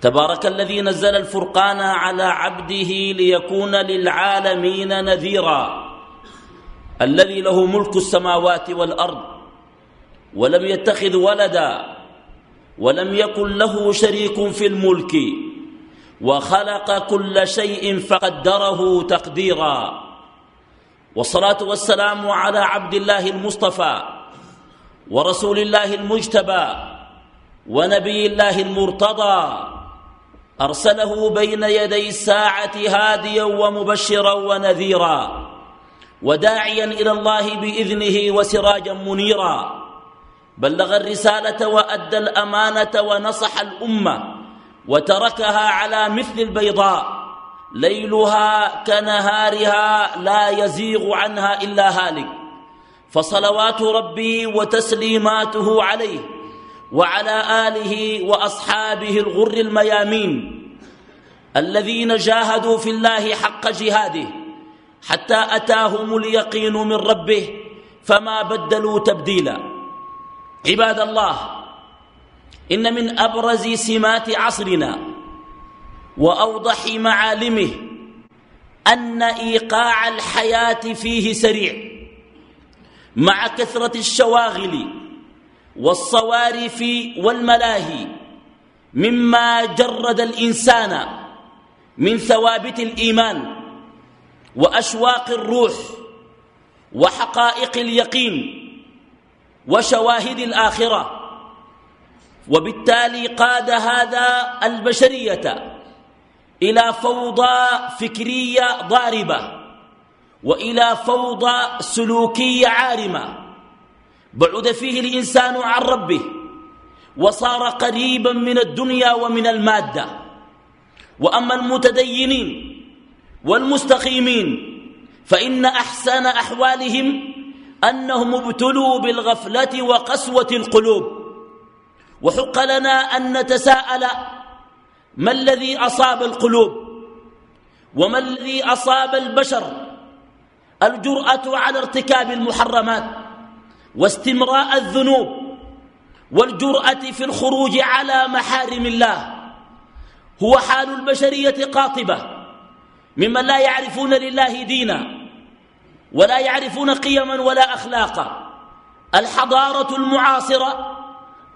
تبارك الذي نزل الفرقان على عبده ليكون للعالمين نذيرا الذي له ملك السماوات والأرض ولم يتخذ ولدا ولم يكن له شريك في الملك وخلق كل شيء فقدره تقديرا. والصلاة والسلام على عبد الله المصطفى ورسول الله المجتبى ونبي الله المرتضى. أرسله بين يدي الساعة هاديا ومبشرا ونذيرا وداعيا إلى الله بإذنه وسراجا منيرا. بلغ الرسالة وأدى الأمانة ونصح الأمة وتركها على مثل البيضاء. ليلها كنهارها لا يزيغ عنها إلا هالك. فصلوات ربي وتسليماته عليه وعلى آله وأصحابه الغر الميامين الذين جاهدوا في الله حق جهاده حتى أتاهم اليقين من ربه فما بدلوا تبديلا. عباد الله إن من أبرز سمات عصرنا وأوضح معالمه أن إيقاع الحياة فيه سريع مع كثرة الشواغل والصوارف والملاهي مما جرد الإنسان من ثوابت الإيمان وأشواق الروح وحقائق اليقين وشواهد الآخرة وبالتالي قاد هذا البشرية إلى فوضى فكرية ضاربة وإلى فوضى سلوكية عارمة. بعد فيه الإنسان عن ربه وصار قريبا من الدنيا ومن المادة. وأما المتدينين والمستقيمين فإن أحسن أحوالهم أنهم ابتلوا بالغفلة وقسوة القلوب. وحق لنا أن نتساءل ما الذي أصاب القلوب؟ وما الذي أصاب البشر؟ الجرأة على ارتكاب المحرمات. واستمراء الذنوب والجرأة في الخروج على محارم الله. هو حال البشرية قاطبة ممن لا يعرفون لله دينا ولا يعرفون قيما ولا أخلاقا. الحضارة المعاصرة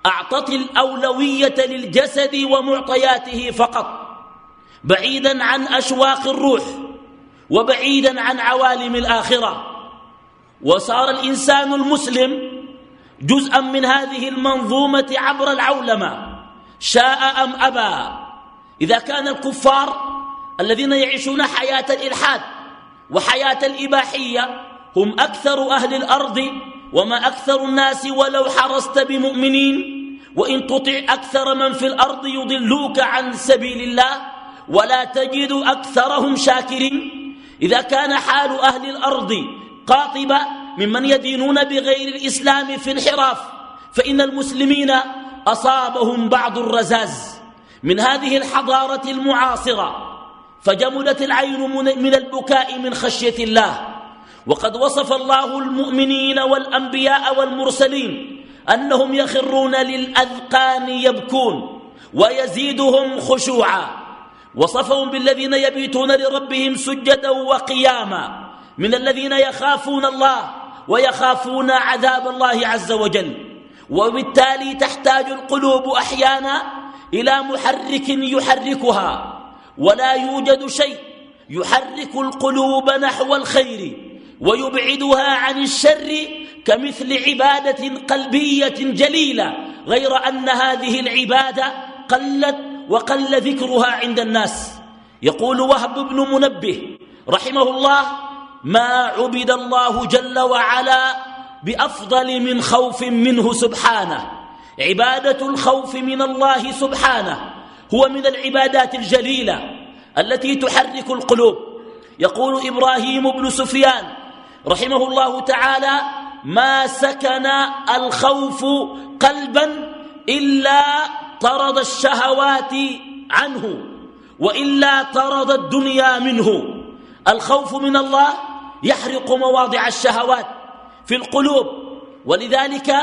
أعطت الأولوية للجسد ومعطياته فقط بعيدا عن أشواق الروح وبعيدا عن عوالم الآخرة. وصار الإنسان المسلم جزءا من هذه المنظومة عبر العولمة شاء أم أبى. إذا كان الكفار الذين يعيشون حياة الإلحاد وحياة الإباحية هم أكثر أهل الأرض وما أكثر الناس ولو حرصت بمؤمنين وإن تطع أكثر من في الأرض يضلوك عن سبيل الله ولا تجد أكثرهم شاكرين. إذا كان حال أهل الأرض قاطبة ممن يدينون بغير الإسلام في انحراف. فإن المسلمين أصابهم بعض الرزاز من هذه الحضارة المعاصرة فجمدت العين من البكاء من خشية الله. وقد وصف الله المؤمنين والأنبياء والمرسلين أنهم يخرون للأذقان يبكون ويزيدهم خشوعا. وصفهم بالذين يبيتون لربهم سجدا وقياما. من الذين يخافون الله ويخافون عذاب الله عز وجل. وبالتالي تحتاج القلوب أحيانا إلى محرك يحركها ولا يوجد شيء يحرك القلوب نحو الخير ويبعدها عن الشر كمثل عبادة قلبية جليلة غير أن هذه العبادة قلت وقل ذكرها عند الناس. يقول وهب بن منبه رحمه الله ما عبد الله جل وعلا بأفضل من خوف منه سبحانه. عبادة الخوف من الله سبحانه هو من العبادات الجليلة التي تحرك القلوب. يقول إبراهيم بن سفيان رحمه الله تعالى ما سكن الخوف قلبا إلا طرد الشهوات عنه وإلا طرد الدنيا منه. الخوف من الله يحرق مواضع الشهوات في القلوب ولذلك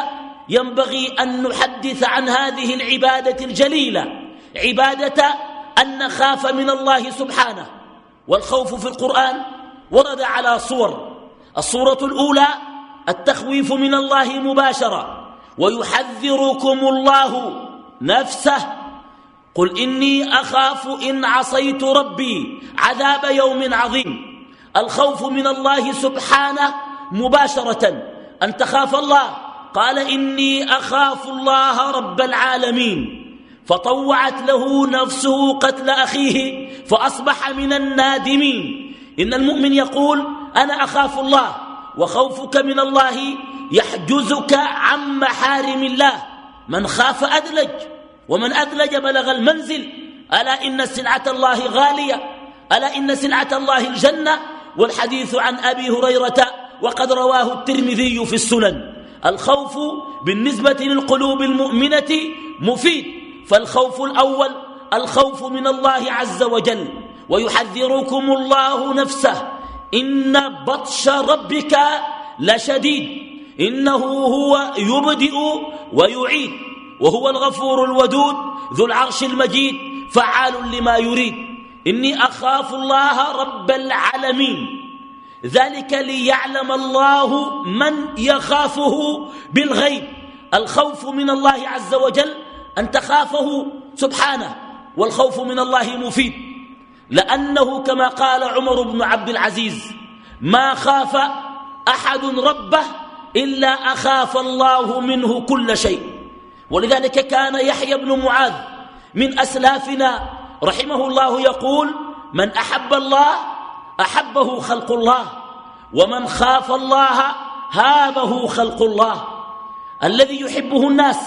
ينبغي أن نحدث عن هذه العبادة الجليلة عبادة أن نخاف من الله سبحانه والخوف في القرآن ورد على صور الصورة الأولى التخويف من الله مباشرة ويحذركم الله نفسه قل إني أخاف إن عصيت ربي عذاب يوم عظيم. الخوف من الله سبحانه مباشرة. أن تخاف الله. قال إني أخاف الله رب العالمين. فطوعت له نفسه قتل أخيه فأصبح من النادمين. إن المؤمن يقول أنا أخاف الله وخوفك من الله يحجزك عن محارم الله. من خاف أدلج ومن أدلج بلغ المنزل. ألا إن سلعة الله غالية. ألا إن سلعة الله الجنة. والحديث عن أبي هريرة وقد رواه الترمذي في السنن. الخوف بالنسبة للقلوب المؤمنة مفيد فالخوف الأول الخوف من الله عز وجل. ويحذركم الله نفسه إن بطش ربك لشديد. إنه هو يبدئ ويعيد وهو الغفور الودود ذو العرش المجيد فعال لما يريد. إني أخاف الله رب العالمين. ذلك ليعلم الله من يخافه بالغيب. الخوف من الله عز وجل أن تخافه سبحانه والخوف من الله مفيد. لأنه كما قال عمر بن عبد العزيز ما خاف أحد ربه إلا أخاف الله منه كل شيء. ولذلك كان يحيى بن معاذ من أسلافنا رحمه الله يقول من أحب الله أحبه خلق الله ومن خاف الله هابه خلق الله. الذي يحبه الناس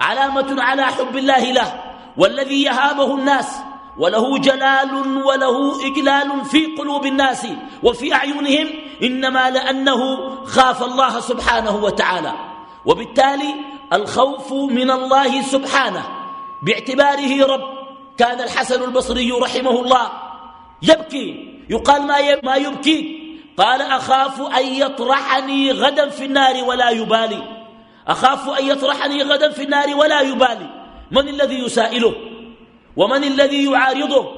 علامة على حب الله له والذي يهابه الناس وله جلال وله إجلال في قلوب الناس وفي أعينهم إنما لأنه خاف الله سبحانه وتعالى. وبالتالي الخوف من الله سبحانه باعتباره رب كان الحسن البصري رحمه الله يبكي يقال ما ما يبكي. قال أخاف أن يطرحني غدا في النار ولا يبالي. أخاف أن يطرحني غدا في النار ولا يبالي. من الذي يسائله؟ ومن الذي يعارضه؟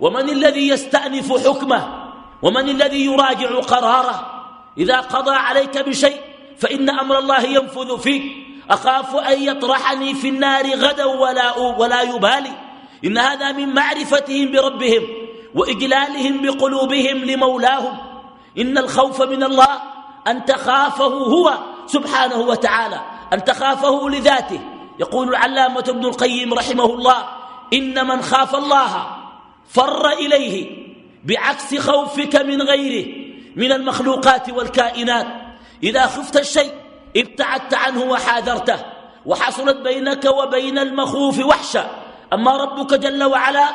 ومن الذي يستأنف حكمه؟ ومن الذي يراجع قراره؟ إذا قضى عليك بشيء فإن أمر الله ينفذ فيك. أخاف أن يطرحني في النار غدا ولا, ولا يبالي. إن هذا من معرفتهم بربهم وإجلالهم بقلوبهم لمولاهم. إن الخوف من الله أن تخافه هو سبحانه وتعالى أن تخافه لذاته. يقول العلامة ابن القيم رحمه الله إن من خاف الله فر إليه بعكس خوفك من غيره من المخلوقات والكائنات. إذا خفت الشيء ابتعدت عنه وحاذرته وحصلت بينك وبين المخوف وحشة. أما ربك جل وعلا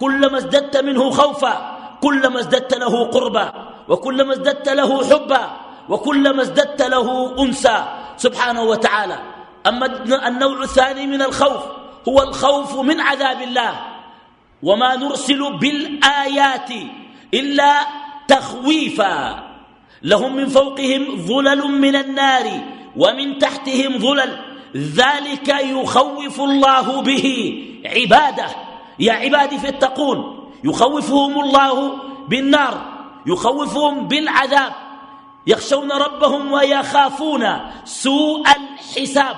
كلما ازددت منه خوفا كلما ازددت له قربا وكلما ازددت له حبا وكلما ازددت له أنسا سبحانه وتعالى. أما النوع الثاني من الخوف هو الخوف من عذاب الله. وما نرسل بالآيات إلا تخويفا. لهم من فوقهم ظلل من النار ومن تحتهم ظلل. ذلك يخوف الله به عباده. يا عبادي فاتقون. يخوفهم الله بالنار يخوفهم بالعذاب. يخشون ربهم ويخافون سوء الحساب.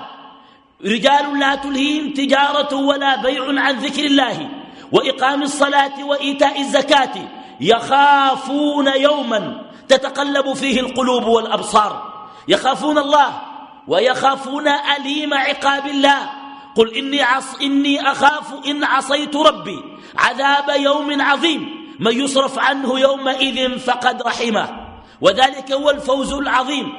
رجال لا تلهيهم تجارة ولا بيع عن ذكر الله. وإقام الصلاة وإيتاء الزكاة يخافون يوما تتقلب فيه القلوب والأبصار. يخافون الله ويخافون أليم عقاب الله. قل إني, عص إني أخاف إن عصيت ربي. عذاب يوم عظيم. من يصرف عنه يومئذ فقد رحمه. وذلك هو الفوز العظيم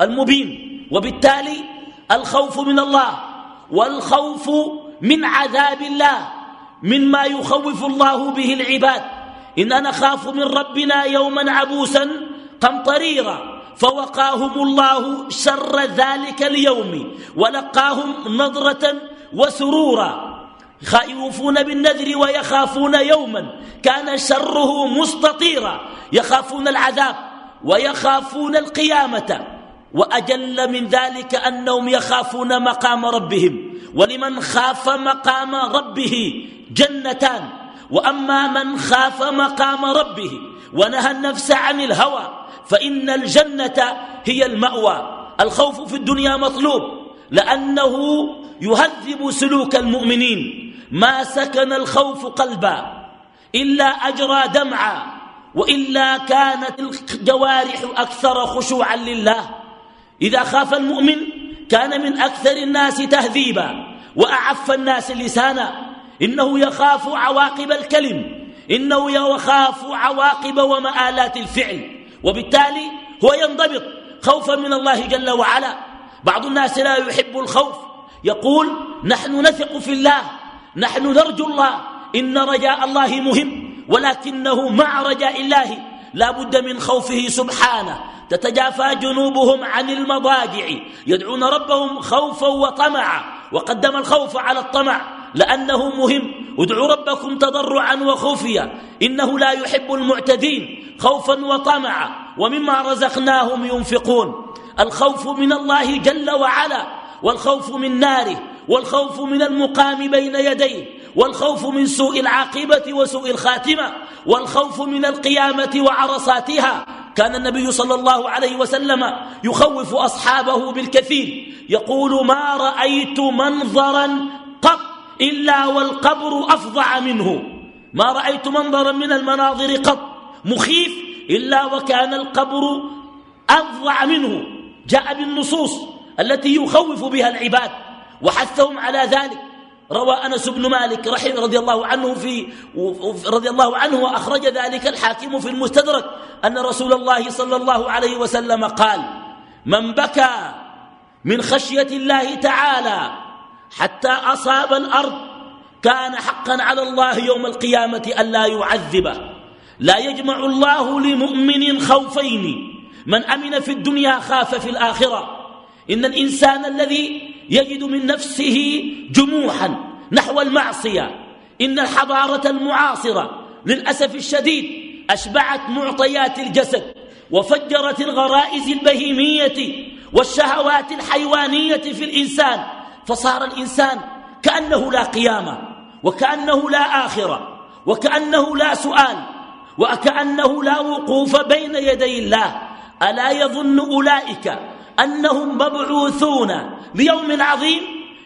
المبين. وبالتالي الخوف من الله والخوف من عذاب الله مما يخوف الله به العباد. إننا نخاف من ربنا يوما عبوسا قمطريرا. فوقاهم الله شر ذلك اليوم ولقاهم نظرة وسرورا. يوفون بالنذر ويخافون يوما. كان شره مستطيرا. يخافون العذاب ويخافون القيامة. وأجل من ذلك أنهم يخافون مقام ربهم. ولمن خاف مقام ربه جنتان. وأما من خاف مقام ربه ونهى النفس عن الهوى فإن الجنة هي المأوى. الخوف في الدنيا مطلوب لأنه يهذب سلوك المؤمنين. ما سكن الخوف قلبا إلا أجرى دمعا وإلا كانت الجوارح أكثر خشوعا لله. إذا خاف المؤمن كان من أكثر الناس تهذيبا وأعف الناس لسانا. إنه يخاف عواقب الكلم إنه يخاف عواقب ومآلات الفعل. وبالتالي هو ينضبط خوفا من الله جل وعلا. بعض الناس لا يحب الخوف. يقول نحن نثق في الله نحن نرجو الله إن رجاء الله مهم ولكنه مع رجاء الله. لا بد من خوفه سبحانه. تتجافى جنوبهم عن المضاجع يدعون ربهم خوفا وطمعا وقدم الخوف على الطمع. لأنه مهم. ادعوا ربكم تضرعا وخفيا. إنه لا يحب المعتدين خوفا وطمعا. ومما رزقناهم ينفقون. الخوف من الله جل وعلا. والخوف من ناره. والخوف من المقام بين يديه. والخوف من سوء العاقبة وسوء الخاتمة. والخوف من القيامة وعرصاتها. كان النبي صلى الله عليه وسلم يخوف أصحابه بالكثير. يقول ما رأيت منظرا قط إلا والقبر أفظع منه. ما رأيت منظرا من المناظر قط. مخيف. إلا وكان القبر أفظع منه. جاء بالنصوص التي يخوف بها العباد. وحثهم على ذلك. روى أنس بن مالك رحمه رضي الله عنه في رضي الله عنه وأخرج ذلك الحاكم في المستدرك أن رسول الله صلى الله عليه وسلم قال من بكى من خشية الله تعالى حتى أصاب الأرض كان حقا على الله يوم القيامة ألا يعذبه لا يجمع الله لمؤمن خوفين. من أمن في الدنيا خاف في الآخرة. إن الإنسان الذي يجد من نفسه جموحا نحو المعصية. إن الحضارة المعاصرة للأسف الشديد أشبعت معطيات الجسد وفجرت الغرائز البهيمية والشهوات الحيوانية في الإنسان. فصار الإنسان كأنه لا قيامة وكأنه لا آخرة وكأنه لا سؤال وكأنه لا وقوف بين يدي الله. ألا يظن أولئك أنهم مبعوثون ليوم عظيم؟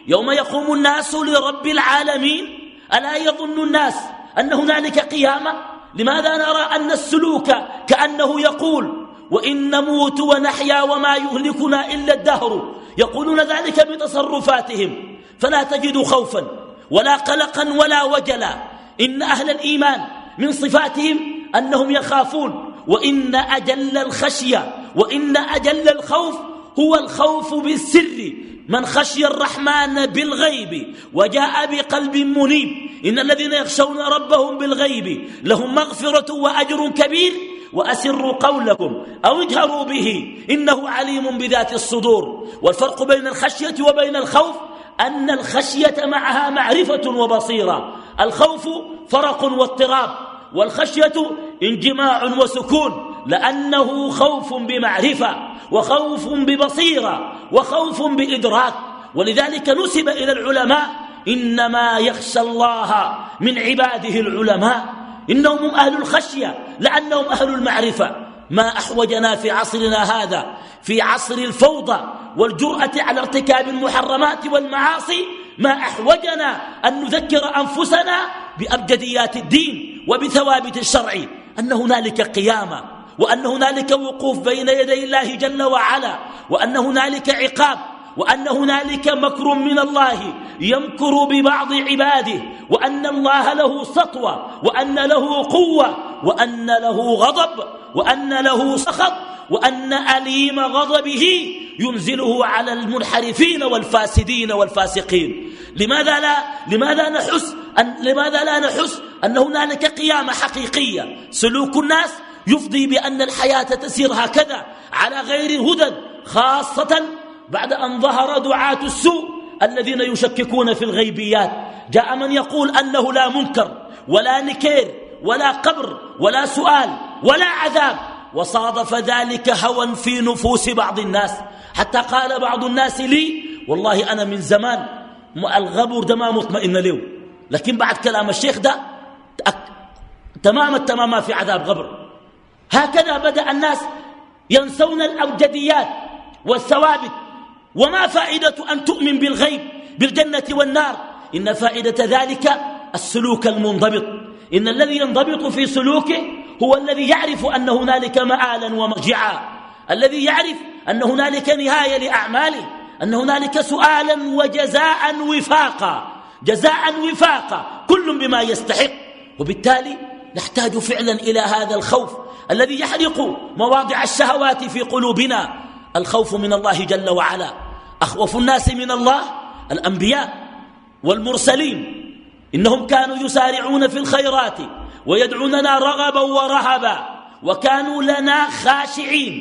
يوم يقوم الناس لرب العالمين؟ ألا يظن الناس أن هنالك قيامة؟ لماذا نرى أن السلوك كأنه يقول وإن نموت ونحيا وما يهلكنا إلا الدهر يقولون ذلك بتصرفاتهم فلا تجد خوفا ولا قلقا ولا وجلا. إن أهل الإيمان من صفاتهم أنهم يخافون وإن أجل الخشية وإن أجل الخوف هو الخوف بالسر. من خشي الرحمن بالغيب وجاء بقلب منيب. إن الذين يخشون ربهم بالغيب لهم مغفرة وأجر كبير. وأسروا قولكم أو اجهروا به إنه عليم بذات الصدور والفرق بين الخشية وبين الخوف أن الخشية معها معرفة وبصيرة الخوف فرق واضطراب والخشية انجماع وسكون لأنه خوف بمعرفة وخوف ببصيرة وخوف بإدراك ولذلك نسب إلى العلماء إنما يخشى الله من عباده العلماء إنهم هم أهل الخشية لأنهم أهل المعرفة. ما أحوجنا في عصرنا هذا في عصر الفوضى والجرأة على ارتكاب المحرمات والمعاصي ما أحوجنا أن نذكر أنفسنا بأبجديات الدين وبثوابت الشرع أن هنالك قيامة وأن هنالك وقوف بين يدي الله جل وعلا وأن هنالك عقاب. وأن هنالك مكر من الله يمكر ببعض عباده وأن الله له سطوة وأن له قوة وأن له غضب وأن له سخط وأن أليم غضبه ينزله على المنحرفين والفاسدين والفاسقين. لماذا لا؟ لماذا نحس أن لماذا لا نحس أن هنالك قيامة حقيقية؟ سلوك الناس يفضي بأن الحياة تسير هكذا على غير هدى خاصة بعد أن ظهر دعاة السوء الذين يشككون في الغيبيات. جاء من يقول أنه لا منكر ولا نكير ولا قبر ولا سؤال ولا عذاب. وصادف ذلك هوى في نفوس بعض الناس. حتى قال بعض الناس لي والله أنا من زمان الغبر ده ما مطمئن له. لكن بعد كلام الشيخ ده تمام التمام ما في عذاب غبر. هكذا بدأ الناس ينسون الأبجديات والثوابت. وما فائدة أن تؤمن بالغيب بالجنة والنار. إن فائدة ذلك السلوك المنضبط. إن الذي ينضبط في سلوكه هو الذي يعرف أن هنالك مآلا ومرجعا. الذي يعرف أن هنالك نهاية لأعماله. أن هنالك سؤالا وجزاء وفاقا. جزاء وفاقا. كل بما يستحق. وبالتالي نحتاج فعلا إلى هذا الخوف الذي يحرق مواضع الشهوات في قلوبنا. الخوف من الله جل وعلا. أخوف الناس من الله الأنبياء والمرسلين. إنهم كانوا يسارعون في الخيرات ويدعوننا رغبا ورهبا وكانوا لنا خاشعين.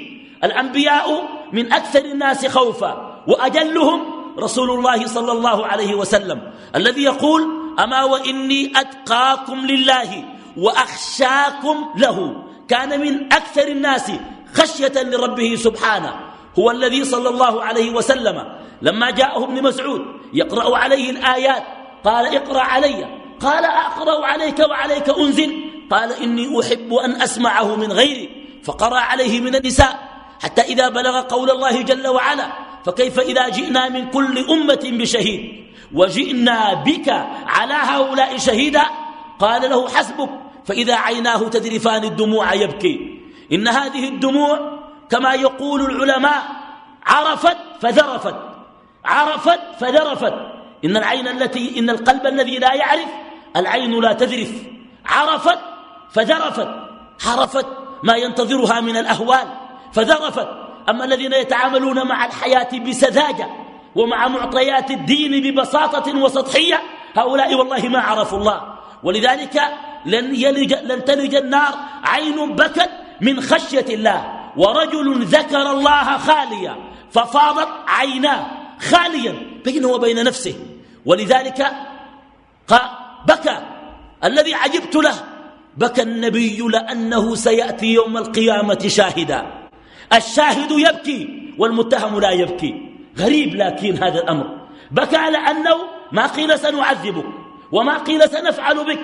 الأنبياء من أكثر الناس خوفا وأجلهم رسول الله صلى الله عليه وسلم الذي يقول أما وإني أتقاكم لله وأخشاكم له. كان من أكثر الناس خشية لربه سبحانه. هو الذي صلى الله عليه وسلم لما جاءه ابن مسعود يقرأ عليه الآيات قال اقرأ علي قال أقرأ عليك وعليك أنزل قال إني أحب أن أسمعه من غيري فقرأ عليه من النساء حتى إذا بلغ قول الله جل وعلا فكيف إذا جئنا من كل أمة بشهيد؟ وجئنا بك على هؤلاء شهيدا؟ قال له حسبك فإذا عيناه تذرفان الدموع يبكي. إن هذه الدموع كما يقول العلماء عرفت فذرفت. عرفت فذرفت. إن العين التي إن القلب الذي لا يعرف العين لا تذرف. عرفت فذرفت. عرفت ما ينتظرها من الأهوال فذرفت. أما الذين يتعاملون مع الحياة بسذاجة ومع معطيات الدين ببساطة وسطحية هؤلاء والله ما عرفوا الله. ولذلك لن, يلج لن تلج النار عين بكت من خشية الله. ورجل ذكر الله خاليا ففاضت عيناه خاليا بينه وبين نفسه. ولذلك بكى. الذي عجبت له بكى النبي لأنه سيأتي يوم القيامة شاهدا. الشاهد يبكي والمتهم لا يبكي. غريب لكن هذا الأمر. بكى لأنه ما قيل سنعذبك وما قيل سنفعل بك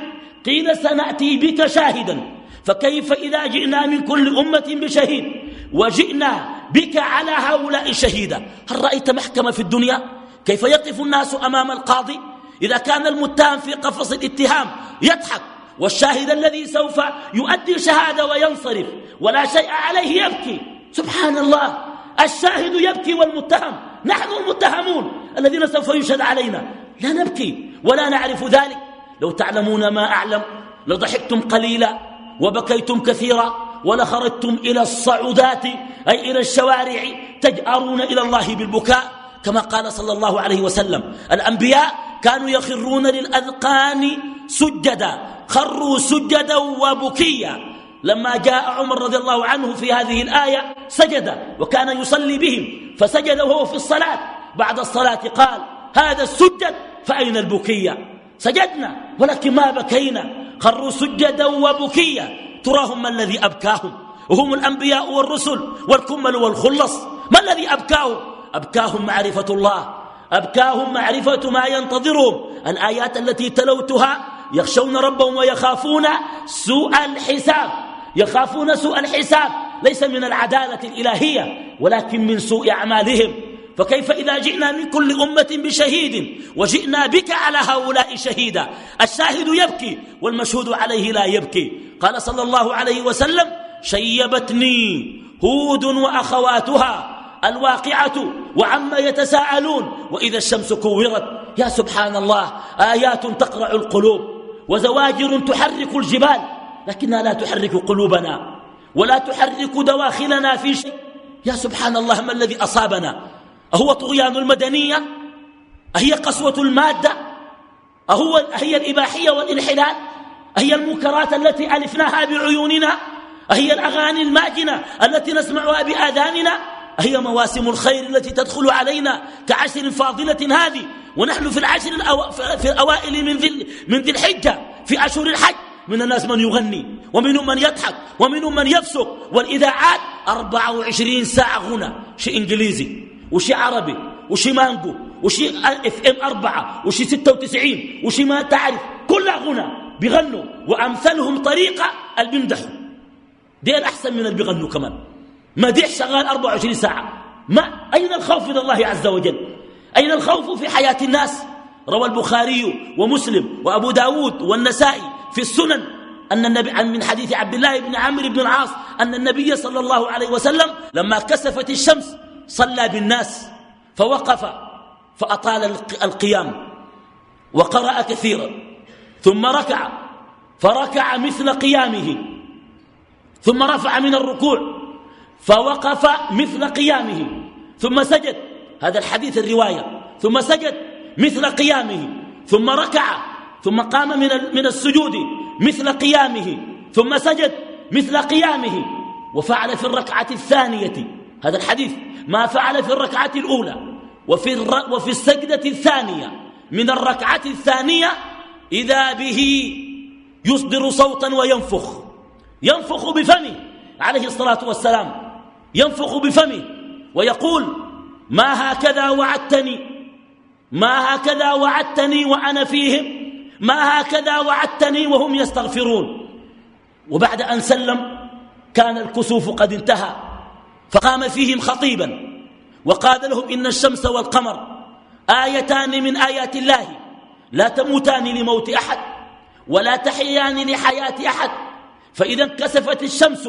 قيل سنأتي بك شاهدا. فكيف إذا جئنا من كل أمة بشهيد؟ وجئنا بك على هؤلاء شهيدا. هل رأيت محكمة في الدنيا؟ كيف يقف الناس أمام القاضي؟ إذا كان المتهم في قفص الاتهام يضحك والشاهد الذي سوف يؤدي شهادة وينصرف ولا شيء عليه يبكي. سبحان الله الشاهد يبكي والمتهم. نحن المتهمون الذين سوف يشهد علينا. لا نبكي ولا نعرف ذلك. لو تعلمون ما أعلم لضحكتم قليلا. وبكيتم كثيرا ولخرجتم إلى الصعودات أي إلى الشوارع تجأرون إلى الله بالبكاء كما قال صلى الله عليه وسلم الأنبياء كانوا يخرون للأذقان سجدا خروا سجدا وبكيا. لما جاء عمر رضي الله عنه في هذه الآية سجد وكان يصلي بهم فسجد وهو في الصلاة. بعد الصلاة قال هذا السجد فأين البكية؟ سجدنا ولكن ما بكينا. خروا سجدا وبكيا. تراهم ما الذي أبكاهم؟ وهم الأنبياء والرسل والكمل والخلص. ما الذي أبكاهم؟ أبكاهم معرفة الله. أبكاهم معرفة ما ينتظرهم. الآيات التي تلوتها يخشون ربهم ويخافون سوء الحساب. يخافون سوء الحساب. ليس من العدالة الإلهية ولكن من سوء أعمالهم. فكيف إذا جئنا من كل أمة بشهيد وجئنا بك على هؤلاء شهيدا؟ الشاهد يبكي والمشهود عليه لا يبكي. قال صلى الله عليه وسلم شيبتني هود وأخواتها الواقعة وعما يتساءلون. وإذا الشمس كورت يا سبحان الله آيات تقرع القلوب وزواجر تحرك الجبال. لكنها لا تحرك قلوبنا ولا تحرك دواخلنا في شيء. يا سبحان الله ما الذي أصابنا؟ أهو طغيان المدنية؟ أهي قسوة المادة؟ أهو هي الإباحية والإنحلال؟ هي المنكرات التي ألفناها بعيوننا؟ هي الأغاني الماجنة التي نسمعها بآذاننا؟ هي مواسم الخير التي تدخل علينا كعشر فاضلة هذه؟ ونحن في العشر الأو... في الأوائل من ذي من ذي الحجة في أشهر الحج. من الناس من يغني ومنهم من يضحك ومنهم من يفسق. والإذاعات 24 ساعة غنى شيء إنجليزي. وشيء عربي وشيء مانجو وشيء FM أربعة وشيء ستة وتسعين وشيء ما تعرف كلها غنى بيغنوا وأمثلهم طريقة اللي بيمدحوا. دين أحسن من اللي بيغنوا كمان. مديح شغال 24 ساعة. ما أين الخوف من الله عز وجل؟ أين الخوف في حياة الناس؟ روى البخاري ومسلم وأبو داود والنسائي في السنن أن النبي من حديث عبد الله بن عمرو بن العاص أن النبي صلى الله عليه وسلم لما كسفت الشمس صلى بالناس فوقف فأطال القيام وقرأ كثيرا ثم ركع فركع مثل قيامه ثم رفع من الركوع فوقف مثل قيامه ثم سجد هذا الحديث الرواية ثم سجد مثل قيامه ثم ركع ثم قام من من السجود مثل قيامه ثم سجد مثل قيامه وفعل في الركعة الثانية. هذا الحديث. ما فعل في الركعة الأولى وفي, وفي السجدة الثانية. من الركعة الثانية إذا به يصدر صوتا وينفخ. ينفخ بفمه. عليه الصلاة والسلام. ينفخ بفمه. ويقول ما هكذا وعدتني؟ ما هكذا وعدتني وأنا فيهم؟ ما هكذا وعدتني وهم يستغفرون؟ وبعد أن سلم كان الكسوف قد انتهى. فقام فيهم خطيبا وقال لهم إن الشمس والقمر آيتان من آيات الله لا تموتان لموت أحد ولا تحيان لحياة أحد فإذا انكسفت الشمس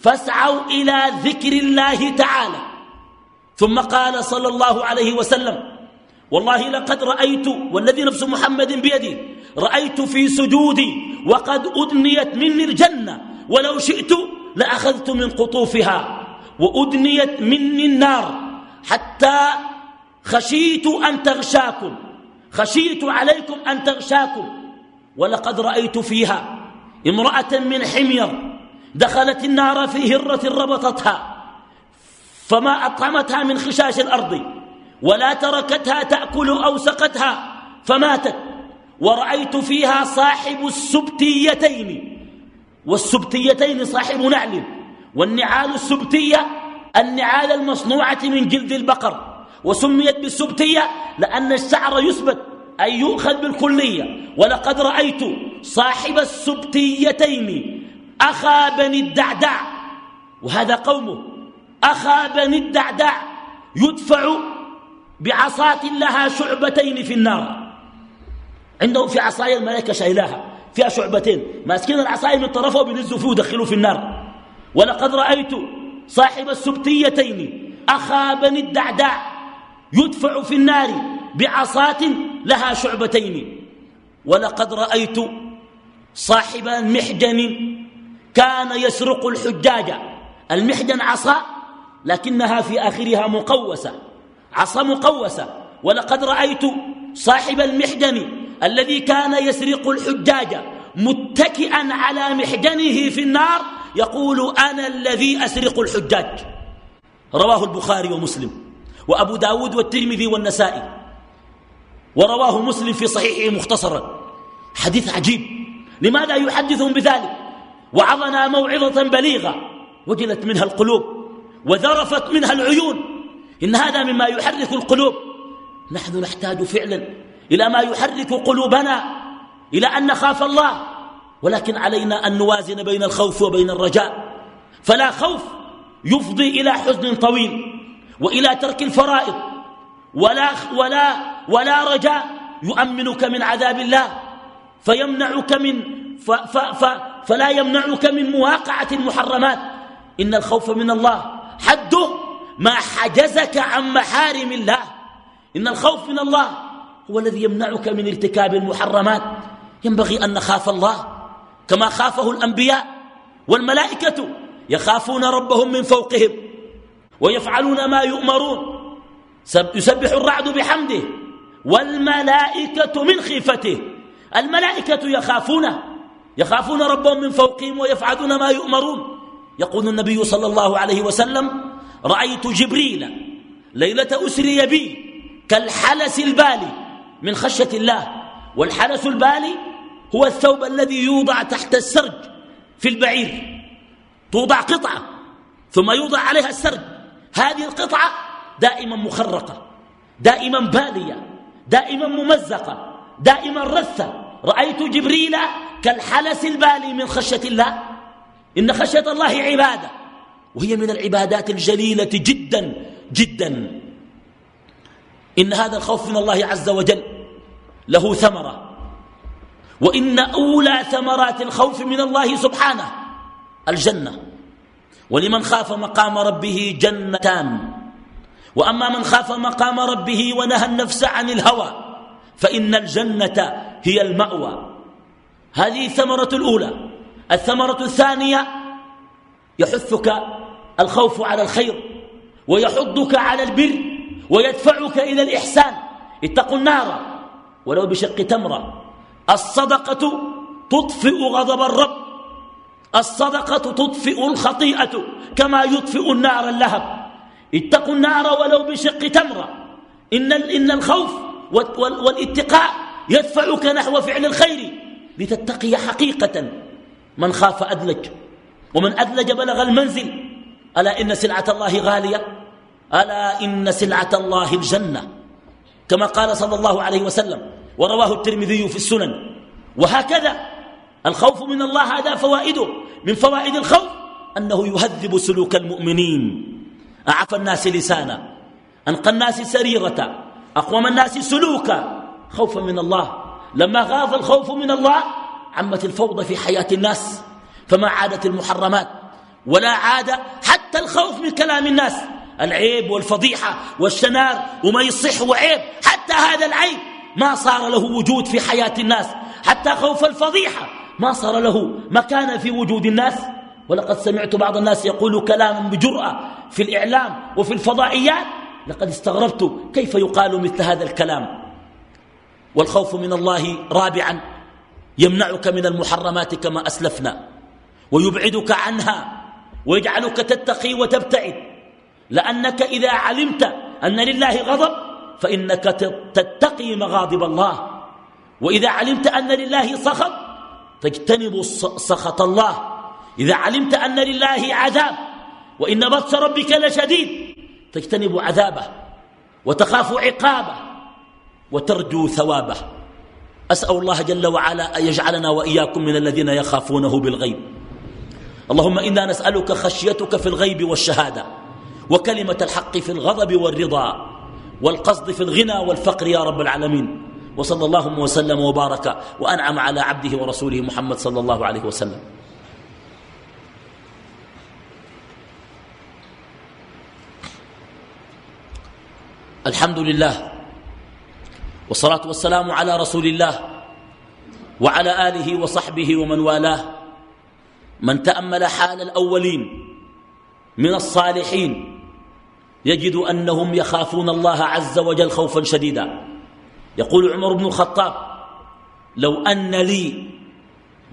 فاسعوا إلى ذكر الله تعالى ثم قال صلى الله عليه وسلم والله لقد رأيت والذي نفس محمد بيدي رأيت في سجودي وقد أدنيت مني الجنة ولو شئت لأخذت من قطوفها وأدنيت مني النار حتى خشيت أن تغشاكم خشيت عليكم أن تغشاكم ولقد رأيت فيها امرأة من حمير دخلت النار في هرة ربطتها فما أطعمتها من خشاش الأرض ولا تركتها تأكل أو سقتها فماتت ورأيت فيها صاحب السبتيتين والسبتيتين صاحب نعل والنعال السبتية النعال المصنوعة من جلد البقر وسميت بالسبتية لأن الشعر يثبت أي يؤخذ بالكلية. ولقد رأيت صاحب السبتيتين أخا بني الدعدع وهذا قومه أخا بني الدعدع يدفع بعصاة لها شعبتين في النار. عنده في عصايا الملائكة شايلاها فيها شعبتين. ماسكين العصاية من طرفه وبينزوا فيه ودخلوا في النار. ولقد رأيت صاحب السبتيتين أخا بني الدعداع يدفع في النار بعصاة لها شعبتين. ولقد رأيت صاحب محجن كان يسرق الحجاج. المحجن عصا لكنها في آخرها مقوسة. عصا مقوسة. ولقد رأيت صاحب المحجن الذي كان يسرق الحجاج متكئا على محجنه في النار يقول أنا الذي أسرق الحجاج. رواه البخاري ومسلم وأبو داود والترمذي والنسائي. ورواه مسلم في صحيحه مختصرا. حديث عجيب. لماذا يحدثهم بذلك؟ وعظنا موعظة بليغة. وجلت منها القلوب. وذرفت منها العيون. إن هذا مما يحرك القلوب. نحن نحتاج فعلا إلى ما يحرك قلوبنا. إلى أن نخاف الله. ولكن علينا أن نوازن بين الخوف وبين الرجاء. فلا خوف يفضي إلى حزن طويل وإلى ترك الفرائض. ولا, ولا, ولا رجاء يؤمنك من عذاب الله. فيمنعك من ف ف ف فلا يمنعك من مواقعة المحرمات. إن الخوف من الله حده ما حجزك عن محارم الله. إن الخوف من الله هو الذي يمنعك من ارتكاب المحرمات. ينبغي أن نخاف الله. كما خافه الأنبياء والملائكة يخافون ربهم من فوقهم ويفعلون ما يؤمرون. يسبح الرعد بحمده والملائكة من خيفته. الملائكة يخافونه يخافون ربهم من فوقهم ويفعلون ما يؤمرون. يقول النبي صلى الله عليه وسلم رأيت جبريل ليلة أسري بي كالحلس البالي من خشية الله والحلس البالي هو الثوب الذي يوضع تحت السرج في البعير توضع قطعة ثم يوضع عليها السرج. هذه القطعة دائما مخرقة دائما بالية دائما ممزقة دائما رثة. رأيت جبريل كالحلس البالي من خشية الله. إن خشية الله عبادة وهي من العبادات الجليلة جدا جدا. إن هذا الخوف من الله عز وجل له ثمرة. وإن أولى ثمرات الخوف من الله سبحانه الجنة. ولمن خاف مقام ربه جنتان. وأما من خاف مقام ربه ونهى النفس عن الهوى فإن الجنة هي المأوى. هذه الثمرة الأولى. الثمرة الثانية يحثك الخوف على الخير ويحضك على البر ويدفعك إلى الإحسان. اتقوا النار ولو بشق تمرة. الصدقة تطفئ غضب الرب. الصدقة تطفئ الخطيئة كما يطفئ النار اللهب. اتقوا النار ولو بشق تمرة. إن, إن الخوف والاتقاء يدفعك نحو فعل الخير. لتتقي حقيقة من خاف أدلج. ومن أدلج بلغ المنزل. ألا إن سلعة الله غالية؟ ألا إن سلعة الله الجنة؟ كما قال صلى الله عليه وسلم ورواه الترمذي في السنن. وهكذا الخوف من الله هذا فوائده. من فوائد الخوف أنه يهذب سلوك المؤمنين. أعفى الناس لسانا. أنقى الناس سريرة. أقوم الناس سلوكا. خوفا من الله. لما غاض الخوف من الله عمت الفوضى في حياة الناس. فما عادت المحرمات. ولا عاد حتى الخوف من كلام الناس. العيب والفضيحة والشنار وما يصح وعيب. حتى هذا العيب ما صار له وجود في حياة الناس. حتى خوف الفضيحة ما صار له مكان في وجود الناس. ولقد سمعت بعض الناس يقول كلاما بجرأة في الإعلام وفي الفضائيات. لقد استغربت كيف يقال مثل هذا الكلام. والخوف من الله رابعا يمنعك من المحرمات كما أسلفنا ويبعدك عنها ويجعلك تتقي وتبتعد. لأنك إذا علمت أن لله غضب فإنك تتقي مغاضب الله. وإذا علمت أن لله سخط تجتنب سخط الله. إذا علمت أن لله عذاب وإن بطش ربك لشديد تجتنب عذابه وتخاف عقابه وترجو ثوابه. أسأل الله جل وعلا أن يجعلنا وإياكم من الذين يخافونه بالغيب. اللهم إنا نسألك خشيتك في الغيب والشهادة وكلمة الحق في الغضب والرضا. والقصد في الغنى والفقر يا رب العالمين. وصلى الله وسلم وبارك وأنعم على عبده ورسوله محمد صلى الله عليه وسلم. الحمد لله والصلاة والسلام على رسول الله وعلى آله وصحبه ومن والاه. من تأمل حال الأولين من الصالحين يجد أنهم يخافون الله عز وجل خوفا شديدا. يقول عمر بن الخطاب لو أن لي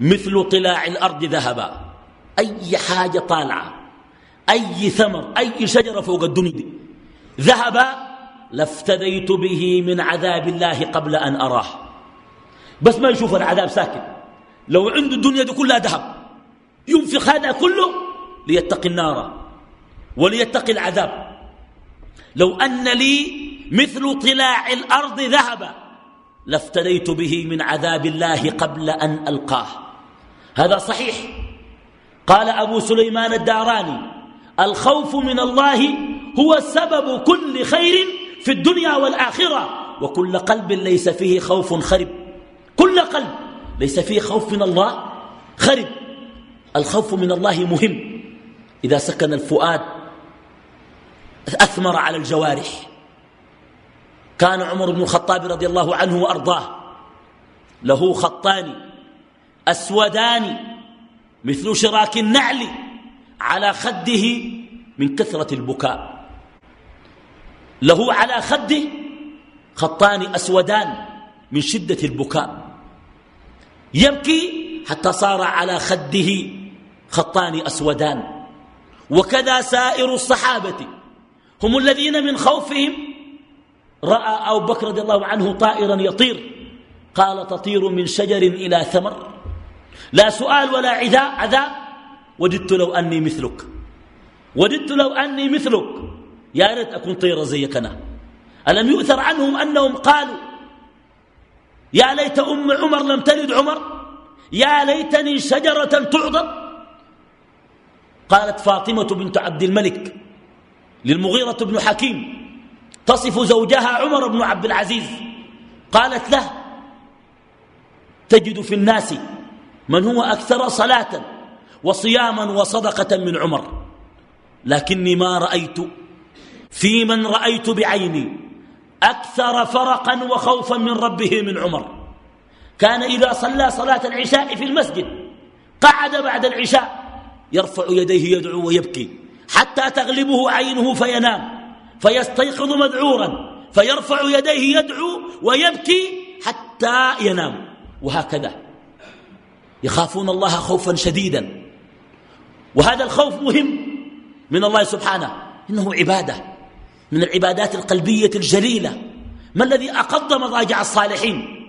مثل طلاع الأرض ذهبا أي حاجة طالعة أي ثمر أي شجرة فوق الدنيا ذهبا لافتديت به من عذاب الله قبل أن أراه. بس ما يشوف العذاب ساكن. لو عنده الدنيا دي كلها ذهب. ينفق هذا كله ليتقي النار وليتقي العذاب. لو أن لي مثل طلاع الأرض ذهبا لافتديت به من عذاب الله قبل أن ألقاه. هذا صحيح. قال أبو سليمان الداراني الخوف من الله هو سبب كل خير في الدنيا والآخرة وكل قلب ليس فيه خوف خرب. كل قلب ليس فيه خوف من الله خرب. الخوف من الله مهم. إذا سكن الفؤاد أثمر على الجوارح. كان عمر بن الخطاب رضي الله عنه وأرضاه. له خطان أسودان مثل شراك النعل على خده من كثرة البكاء. له على خده خطان أسودان من شدة البكاء. يبكي حتى صار على خده خطان أسودان. وكذا سائر الصحابة هم الذين من خوفهم رأى أو بكر رضي الله عنه طائرا يطير. قال تطير من شجر إلى ثمر. لا سؤال ولا عذاب وددت لو أني مثلك. وددت لو أني مثلك. يا ريت أكون طيرة زيك أنا. ألم يؤثر عنهم أنهم قالوا يا ليت أم عمر لم تلد عمر. يا ليتني شجرة تعضد قالت فاطمة بنت عبد الملك للمغيرة بن حكيم. تصف زوجها عمر بن عبد العزيز. قالت له تجد في الناس من هو أكثر صلاة وصياما وصدقة من عمر. لكني ما رأيت في من رأيت بعيني أكثر فرقا وخوفا من ربه من عمر. كان إذا صلى صلاة العشاء في المسجد قعد بعد العشاء يرفع يديه يدعو ويبكي. حتى تغلبه عينه فينام فيستيقظ مذعورا فيرفع يديه يدعو ويبكي حتى ينام. وهكذا. يخافون الله خوفا شديدا. وهذا الخوف مهم من الله سبحانه. إنه عبادة. من العبادات القلبية الجليلة. ما الذي أقض مضاجع الصالحين؟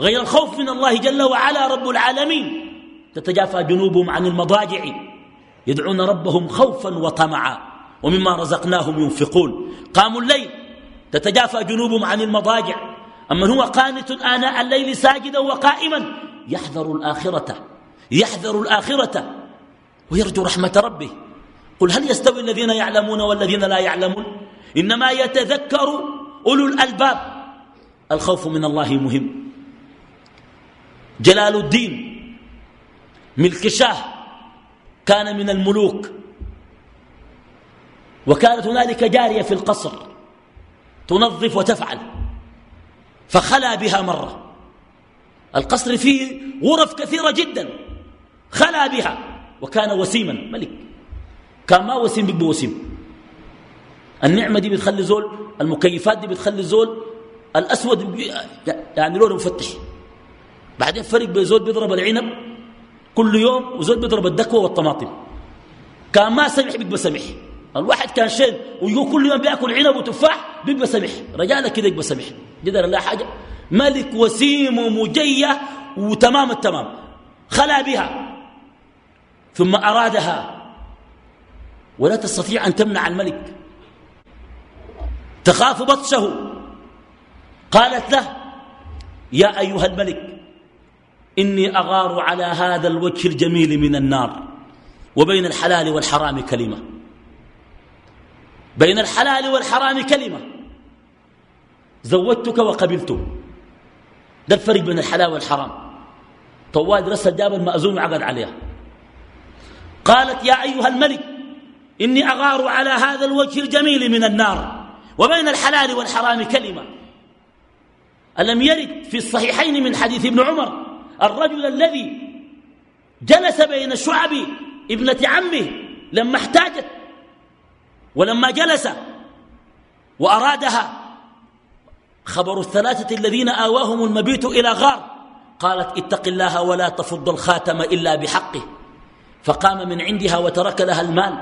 غير الخوف من الله جل وعلا رب العالمين. تتجافى جنوبهم عن المضاجع. يدعون ربهم خوفا وطمعا ومما رزقناهم ينفقون. قاموا الليل تتجافى جنوبهم عن المضاجع. أما هو قانت آناء الليل ساجدا وقائما يحذر الآخرة يحذر الآخرة ويرجو رحمة ربه. قل هل يستوي الذين يعلمون والذين لا يعلمون؟ إنما يتذكر أولو الألباب. الخوف من الله مهم. جلال الدين ملك شاه كان من الملوك. وكانت هنالك جارية في القصر تنظف وتفعل فخلا بها مرة. القصر فيه غرف كثيرة جدا خلا بها وكان وسيما. ملك كان ما وسيم بيبقى وسيم النعمة دي بتخلي زول المكيفات دي بتخلي زول الأسود يعني لونه مفتح. بعدين فرق بين زول بيضرب العنب كل يوم وزول بيضرب الدكوة والطماطم. كان ما سمح بيبقى سمح الواحد كان شين ويقول كل يوم بيأكل عنب وتفاح بيبقى سمح رجالة كده يبقى سمح جدر لا حاجة. ملك وسيم ومجية وتمام التمام. خلا بها. ثم أرادها. ولا تستطيع أن تمنع الملك. تخاف بطشه. قالت له يا أيها الملك إني أغار على هذا الوجه الجميل من النار وبين الحلال والحرام كلمة. بين الحلال والحرام كلمة. زودتك وقبلت ده الفرق بين الحلال والحرام. طوال رسل جاب المأذون وعقد عليها. قالت يا أيها الملك إني أغار على هذا الوجه الجميل من النار وبين الحلال والحرام كلمة. ألم يرد في الصحيحين من حديث ابن عمر الرجل الذي جلس بين شعب ابنة عمه لما احتاجت ولما جلس وأرادها خبر الثلاثة الذين آواهم المبيت إلى غار قالت اتق الله ولا تفض الخاتم إلا بحقه. فقام من عندها وترك لها المال.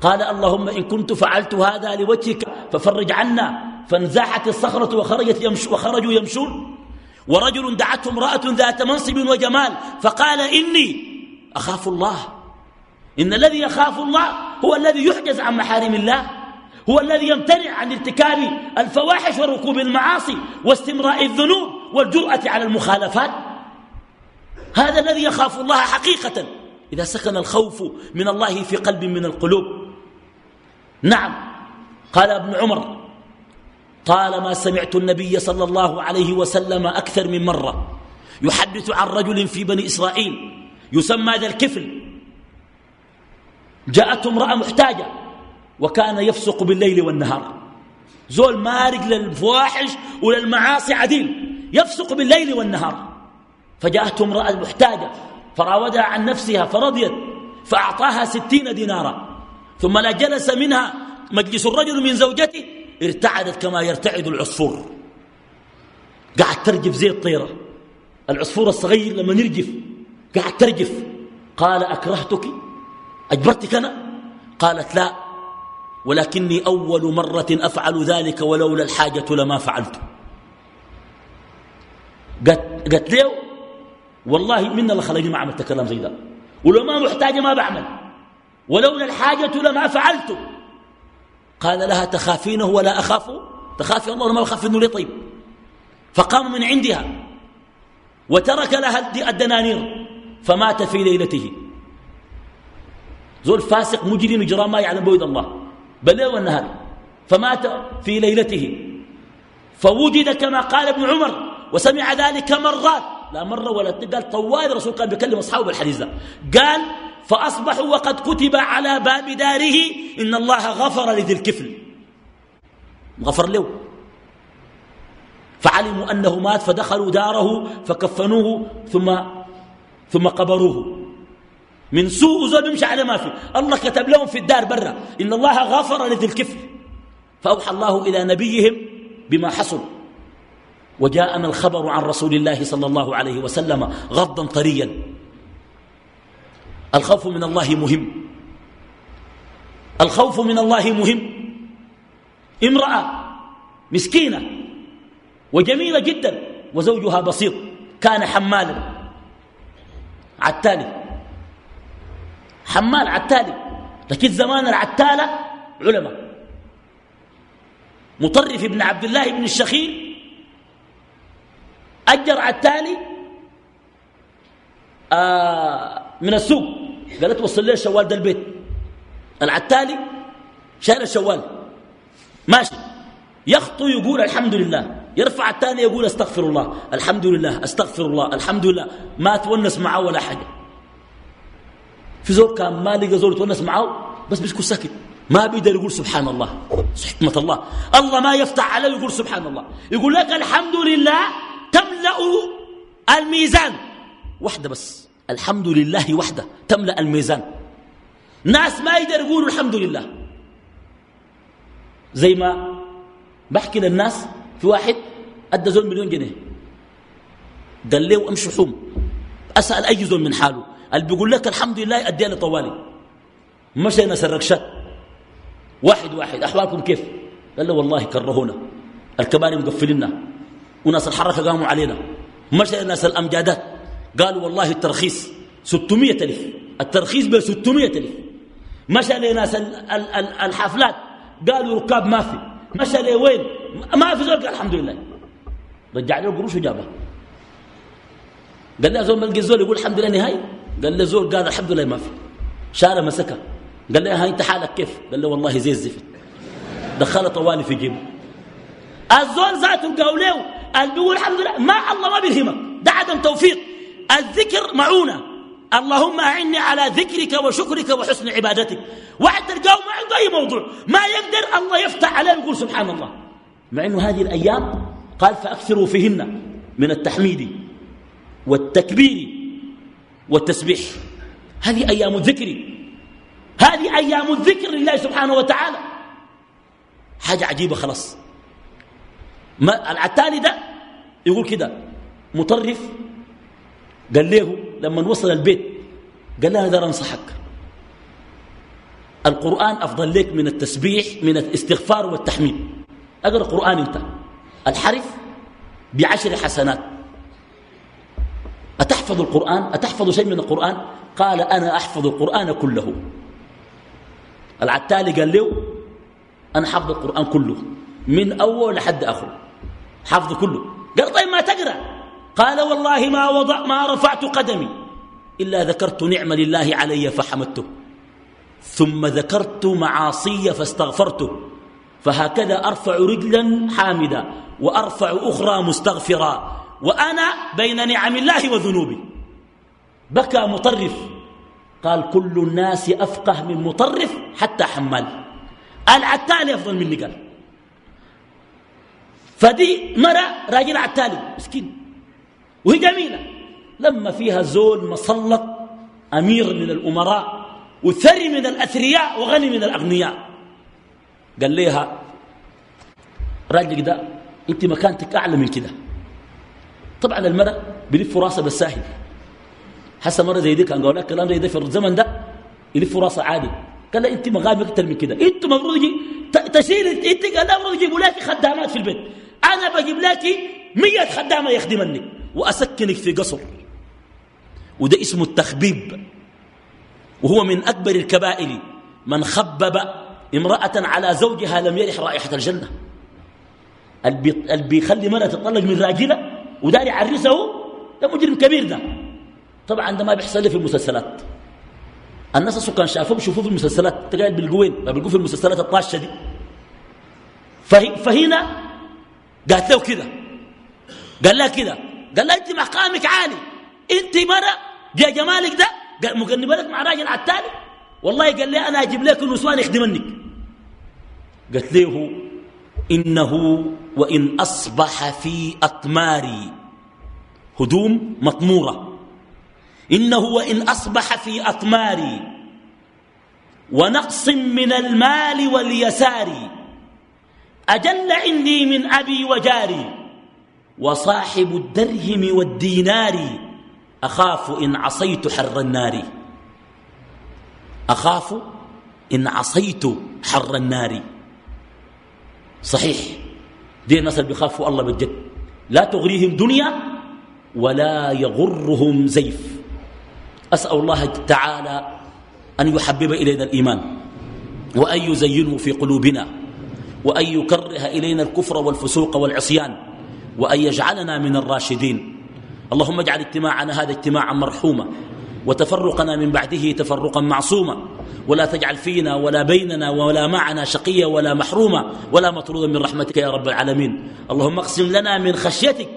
قال اللهم إن كنت فعلت هذا لوجهك ففرج عنا. فانزاحت الصخرة وخرجت يمش وخرجوا يمشون. ورجل دعته امرأة ذات منصب وجمال فقال إني أخاف الله. إن الذي يخاف الله هو الذي يحجز عن محارم الله هو الذي يمتنع عن ارتكاب الفواحش وركوب المعاصي واستمراء الذنوب والجرأة على المخالفات. هذا الذي يخاف الله حقيقة. إذا سكن الخوف من الله في قلب من القلوب. نعم قال ابن عمر طالما سمعت النبي صلى الله عليه وسلم أكثر من مرة يحدث عن رجل في بني إسرائيل يسمى ذا الكفل. جاءته امرأة محتاجة وكان يفسق بالليل والنهار. زول مارق للفواحش وللمعاصي عديل يفسق بالليل والنهار. فجاءته امرأة محتاجة فراودها عن نفسها فرضيت فأعطاها ستين دينارا ثم لا جلس منها مجلس الرجل من زوجته ارتعدت كما يرتعد العصفور. قاعد ترجف زي الطيرة العصفور الصغير لما يرجف قاعد ترجف. قال أكرهتك؟ أجبرتك أنا؟ قالت لا. ولكني أول مرة أفعل ذلك ولولا الحاجة لما فعلت. قالت له والله من الله خلقني ما عملت كلام زي ده. ولو ما محتاجة ما بعمل. ولولا الحاجة لما فعلت. قال لها تخافينه ولا أخافه تخافي الله ما أخاف إنه ليه طيب؟ فقام من عندها وترك لها الدنانير فمات في ليلته. زول فاسق مجرم جرام ما يعلم بويد الله. بالليل والنهار؟ فمات في ليلته. فوجد كما قال ابن عمر وسمع ذلك مرات. لا مرة ولا قال طوال الرسول كان بيكلم أصحابه بالحديث ده. قال فأصبحوا وقد كتب على باب داره إن الله غفر لذي الكفل. غفر له. فعلموا أنه مات فدخلوا داره فكفنوه ثم ثم قبروه. من سوء زول بيمشي على ما في. الله كتب لهم في الدار برا. إن الله غفر لذي الكفل. فأوحى الله إلى نبيهم بما حصل. وجاءنا الخبر عن رسول الله صلى الله عليه وسلم غضا طريا. الخوف من الله مهم. الخوف من الله مهم. امرأة مسكينة وجميلة جدا وزوجها بسيط كان حمالا عتالي. حمال عتالي. لكن زمان العتالة علماء. مطرف ابن عبد الله بن الشخير أجر عتالي آه من السوق. قالت وصل لي الشوال ده البيت. العتالي شايل الشوال. ماشي. يخطو يقول الحمد لله. يرفع الثاني يقول استغفر الله. الحمد لله استغفر الله الحمد لله. ما تونس معه ولا حاجة. في زول كان ما لقى زول يتونس معه بس بيسكت ساكت. ما بيقدر يقول سبحان الله. حكمة الله. الله ما يفتح عليه يقول سبحان الله. يقول لك الحمد لله تملأ الميزان. وحده بس. الحمد لله وحده تملأ الميزان. ناس ما يقدر يقولوا الحمد لله زي ما بحكي للناس في واحد أدى زول مليون جنيه. قال له امشي حوم. أسأل أي زول من حاله. اللي بيقول لك الحمد لله أدي لي طوالي مشى ناس الركشات واحد واحد أحوالكم كيف؟ قال له والله كرهونا. الكباري مقفلنا وناس الحركة قاموا علينا. مشى ناس الأمجادات. قالوا والله الترخيص 600 ألف. الترخيص ب 600 ألف. مشى لناس الحفلات. قالوا ركاب ما في. مشى لوين ما في زول الحمد لله. رجع له قروش وجابها قال له زول ما لقي زول يقول الحمد لله نهاية قال له زول قال الحمد لله ما في. شال مسكها قال له هاي انت حالك كيف؟ قال له والله زي الزفت. دخل طوالي في جيبه. الزول ذاته قال له بيقول الحمد لله. ما الله ما بيلهمك. ده عدم توفيق. الذكر معونة. اللهم أعني على ذكرك وشكرك وحسن عبادتك. واحد تلقاه ما عنده أي موضوع. ما يقدر الله يفتح عليه ويقول سبحان الله. مع أنه هذه الأيام قال فأكثروا فيهن من التحميد والتكبير والتسبيح. هذه أيام الذكر. هذه أيام الذكر لله سبحانه وتعالى. حاجة عجيبة خلاص. ما العتالي ده يقول كده مطرف قال له لما وصل البيت قال له هذا انصحك القرآن أفضل لك من التسبيح من الاستغفار والتحميد. أقرأ القرآن أنت. الحرف بعشر حسنات. أتحفظ القرآن؟ أتحفظ شيء من القرآن؟ قال أنا أحفظ القرآن كله. العتالي قال له أنا حفظ القرآن كله من أول لحد آخر. حفظ كله. قال طيب ما تقرأ؟ قال والله ما وضع ما رفعت قدمي. إلا ذكرت نعم لله علي فحمدته. ثم ذكرت معاصي فاستغفرته. فهكذا أرفع رجلا حامدا وأرفع أخرى مستغفرا. وأنا بين نعم الله وذنوبي. بكى مطرف. قال كل الناس أفقه من مطرف حتى حمال. العتالي أفضل مني قال فدي مرة راجل عتالي مسكين. وهي جميلة. لما فيها زول مسلط أمير من الأمراء وثري من الأثرياء وغني من الأغنياء. قال ليها راجل ده أنت مكانتك أعلى من كده. طبعا المرأة بيلف راسها بالساهل حسب مرة زي دي كان قال لك كلام زي ده في الزمن ده يلف راسها عادي. قال لها أنت مغامر أكثر من كده. أنت المفروض تشيل أنت قال لها المفروض يجيبوا لك خدامات في البيت. أنا بجيب لك 100 خدامة يخدمني. وأسكنك في قصر. وده اسمه التخبيب. وهو من أكبر الكبائر. من خبب امرأة على زوجها لم يرح رائحة الجنة. اللي بيخلي مرأة تطلق من راجلة وداري يعرسه ده مجرم كبير ده. طبعا ده ما بيحصل في المسلسلات. الناس أصلا كان شافوه بيشوفوه في المسلسلات. أنت قاعد بالقوين. بيلقوه في المسلسلات الطاشة دي. فهنا قالت له كده. قال لها كده. قال لها أنت مقامك عالي. أنت مرة جا جمالك ده؟ قال مقنبه لك مع راجل على التالي والله قال لي أنا أجيب لك النسوان يخدمنك قالت له إنه وإن أصبح في اطماري هدوم مطمورة. إنه وإن أصبح في أطماري ونقص من المال واليسار. أجل عندي من أبي وجاري. وصاحب الدرهم والدينار أخاف إن عصيت حر النار. أخاف إن عصيت حر النار. صحيح. دي الناس اللي بيخافوا الله بالجد. لا تغريهم دنيا ولا يغرهم زيف. أسأل الله تعالى أن يحبب إلينا الإيمان وأن يزينه في قلوبنا وأن يكره إلينا الكفر والفسوق والعصيان. وأن يجعلنا من الراشدين. اللهم اجعل اجتماعنا هذا اجتماعا مرحوما وتفرقنا من بعده تفرقا معصوما. ولا تجعل فينا ولا بيننا ولا معنا شقيا ولا محروما ولا مطرودا من رحمتك يا رب العالمين. اللهم اقسم لنا من خشيتك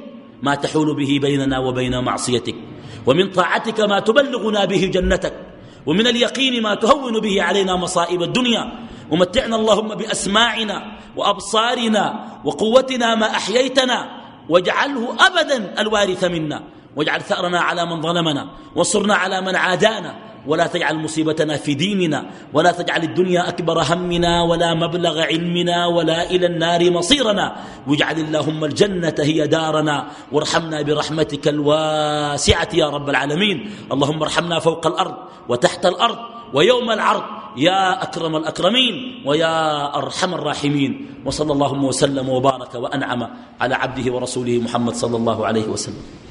ما تحول به بيننا وبين معصيتك ومن طاعتك ما تبلغنا به جنتك ومن اليقين ما تهون به علينا مصائب الدنيا. ومتعنا اللهم بأسماعنا وأبصارنا وقوتنا ما أحييتنا واجعله أبدا الوارث منا. واجعل ثأرنا على من ظلمنا وانصرنا على من عادانا. ولا تجعل مصيبتنا في ديننا ولا تجعل الدنيا أكبر همنا ولا مبلغ علمنا ولا إلى النار مصيرنا. واجعل اللهم الجنة هي دارنا. وارحمنا برحمتك الواسعة يا رب العالمين. اللهم ارحمنا فوق الأرض وتحت الأرض ويوم العرض يا أكرم الأكرمين ويا أرحم الراحمين. وصلى اللهم وسلم وبارك وأنعم على عبده ورسوله محمد صلى الله عليه وسلم.